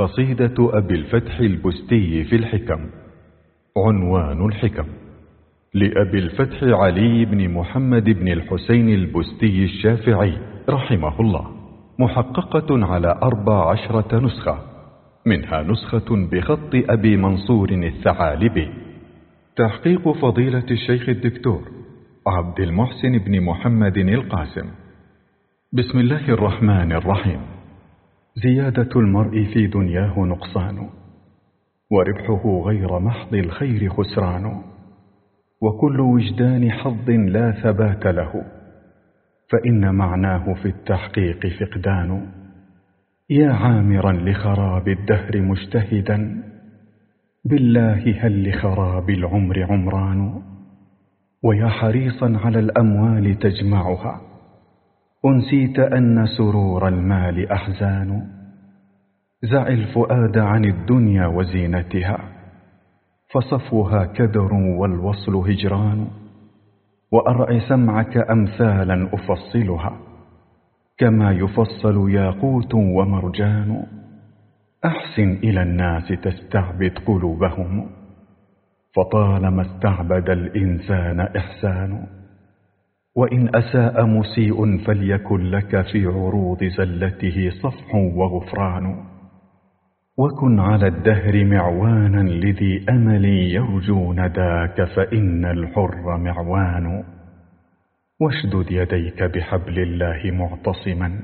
قصيدة أبي الفتح البستي في الحكم. عنوان الحكم. لأبي الفتح علي بن محمد بن الحسين البستي الشافعي رحمه الله. محققة على أربع عشرة نسخة. منها نسخة بخط أبي منصور الثعالبي. تحقيق فضيلة الشيخ الدكتور عبد المحسن بن محمد القاسم. بسم الله الرحمن الرحيم. زيادة المرء في دنياه نقصان وربحه غير محض الخير خسران وكل وجدان حظ لا ثبات له فإن معناه في التحقيق فقدان. يا عامرا لخراب الدهر مجتهدا بالله هل لخراب العمر عمران؟ ويا حريصا على الأموال تجمعها أنسيت أن سرور المال أحزان. زع الفؤاد عن الدنيا وزينتها فصفوها كدر والوصل هجران. وأرع سمعك أمثالا أفصلها كما يفصل ياقوت ومرجان. أحسن إلى الناس تستعبد قلوبهم فطالما استعبد الإنسان إحسان. وإن أساء مسيء فليكن لك في عروض زلته صفح وغفران. وكن على الدهر معوانا لذي أمل يرجو نداك فإن الحر معوان. واشدد يديك بحبل الله معتصما.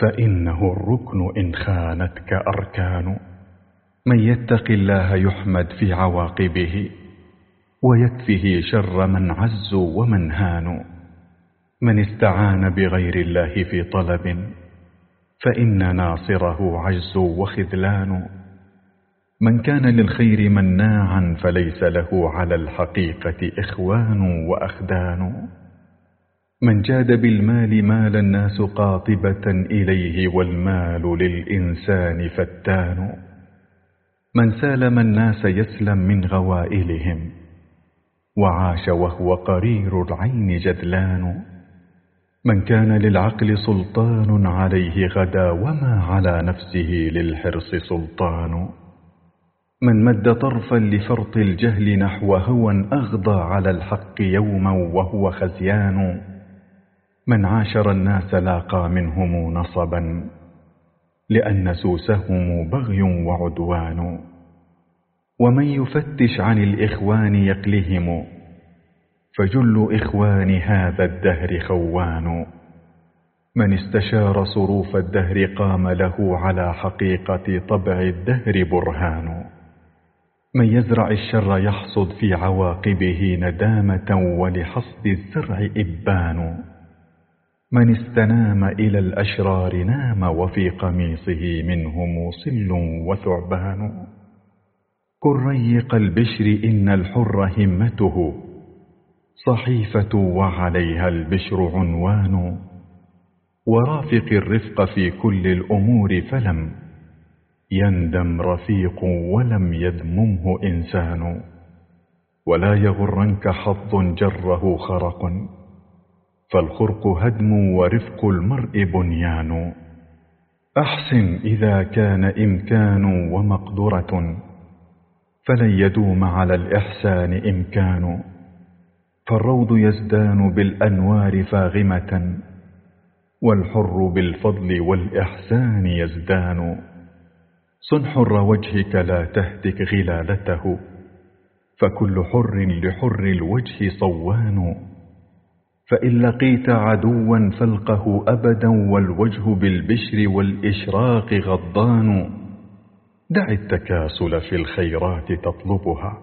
فإنه الركن إن خانتك أركان. من يتق الله يحمد في عواقبه. ويكفه شر من عزوا ومن هانوا. من استعان بغير الله في طلب فإن ناصره عجز وخذلان. من كان للخير مناعا فليس له على الحقيقة إخوان وأخدان. من جاد بالمال مال الناس قاطبة إليه والمال للإنسان فتان. من سالم الناس يسلم من غوائلهم وعاش وهو قرير العين جدلان. من كان للعقل سلطان عليه غدا وما على نفسه للحرص سلطان. من مد طرفا لفرط الجهل نحو هوى أغضى على الحق يوما وهو خزيان. من عاشر الناس لاقى منهم نصبا لأن سوسهم بغي وعدوان. ومن يفتش عن الإخوان يقلهم. فجل إخوان هذا الدهر خوان. من استشار صروف الدهر قام له على حقيقة طبع الدهر برهان. من يزرع الشر يحصد في عواقبه ندامة ولحصد الزرع إبان. من استنام إلى الأشرار نام وفي قميصه منهم صل وثعبان. كن ريق البشر إن الحر همته. صحيفة وعليها البشر عنوان. ورافق الرفق في كل الأمور فلم. يندم رفيق ولم يذممه إنسان. ولا يغرنك حظ جره خرق. فالخرق هدم ورفق المرء بنيان. أحسن إذا كان إمكان ومقدرة. فلن يدوم على الإحسان إمكان فالروض يزدان بالأنوار فاغمة والحر بالفضل والإحسان يزدان. صن حر وجهك لا تهتك غلالته فكل حر لحر الوجه صوان. فإن لقيت عدوا فالقه أبدا والوجه بالبشر والإشراق غضان دع التكاسل في الخيرات تطلبها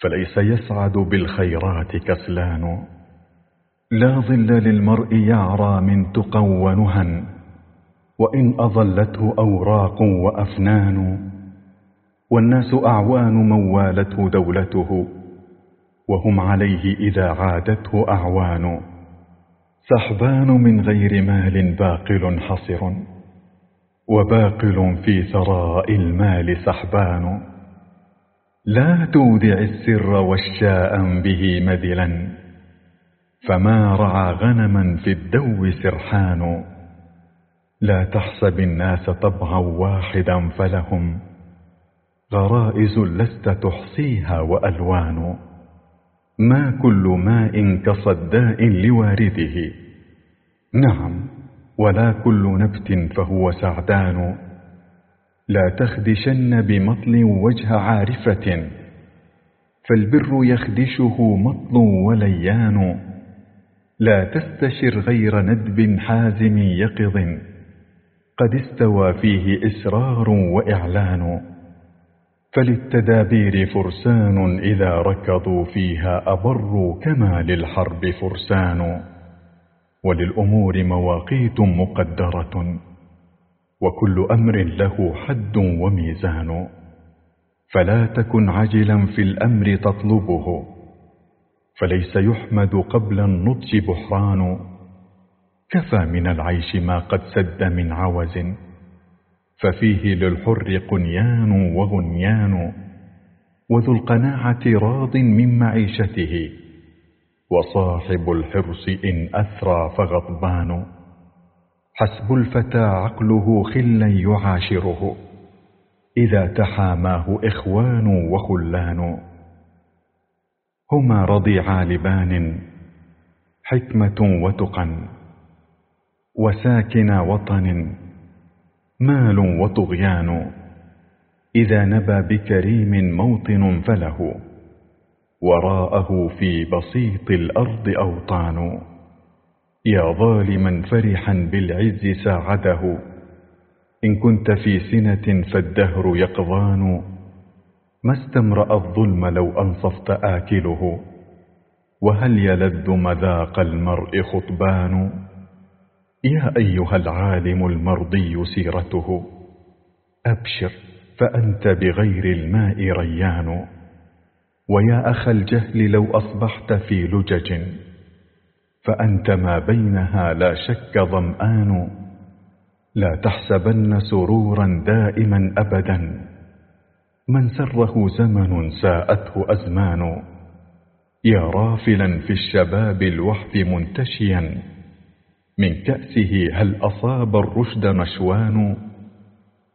فليس يسعد بالخيرات كسلان. لا ظل للمرء يعرى من تقى ونهى وإن أظلته أوراق وأفنان. والناس أعوان من والته دولته وهم عليه إذا عادته أعوان. سحبان من غير مال باقل حصر. وباقل في ثراء المال سحبان لا تودع السر والشاء به مذلا. فما رعى غنما في الدو سرحان. لا تحسب الناس طبعا واحدا فلهم. غرائز لست تحصيها وألوان. ما كل ماء كصداء لوارده. نعم. ولا كل نبت فهو سعدان. لا تخدشن بمطل وجه عارفة فالبر يخدشه مطل وليان. لا تستشر غير ندب حازم يقظ قد استوى فيه إسرار وإعلان. فللتدابير فرسان إذا ركضوا فيها أبروا كما للحرب فرسان. وللأمور مواقيت مقدرة وكل أمر له حد وميزان. فلا تكن عجلا في الأمر تطلبه فليس يحمد قبل النضج بحران. كفى من العيش ما قد سد من عوز ففيه للحر قنيان وغنيان وذو القناعة راض من معيشته. وصاحب الحرص إن أثرى فغضبان. حسب الفتى عقله خلا يعاشره. إذا تحاماه إخوان وخلان. هما رضيعا لبان حكمة وتقى وساكن وطن مال وطغيان. إذا نبى بكريم موطن فله. وراءه في بسيط الأرض أوطان. يا ظالما فرحا بالعز ساعده. إن كنت في سنة فالدهر يقظان ما استمرأ الظلم لو أنصفت آكله. وهل يلذ مذاق المرء خطبان؟ يا أيها العالم المرضي سيرته. أبشر فأنت بغير الماء ريان. ويا أخ الجهل لو أصبحت في لجج فأنت ما بينها لا شك ظمآن لا تحسبن سرورا دائما أبدا. من سره زمن ساءته أزمان يا رافلا في الشباب الوحف منتشيا. من كأسه هل أصاب الرشد نشوان؟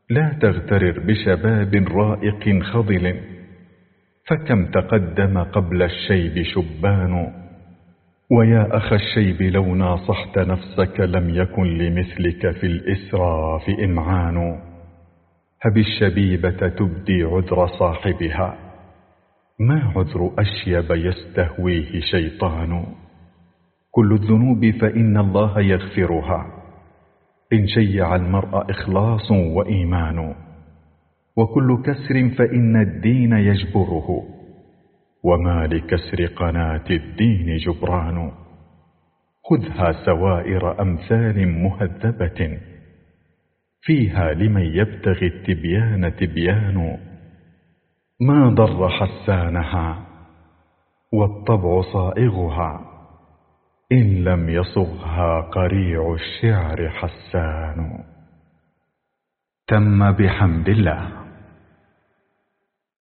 لا تغترر بشباب رائق خضل. فكم تقدم قبل الشيب شبان؟ ويا أخ الشيب لو ناصحت نفسك لم يكن لمثلك في الإسراف إمعان. هب الشبيبة تبدي عذر صاحبها. ما عذر أشيب يستهويه شيطان؟ كل الذنوب فإن الله يغفرها. إن شيع المرء إخلاص وإيمان. وكل كسر فإن الدين يجبره. وما لكسر قناة الدين جبران. خذها سوائر أمثال مهذبة. فيها لمن يبتغي التبيان تبيان. ما ضر حسانها والطبع صائغها. إن لم يصغها قريع الشعر حسان. تم بحمد الله.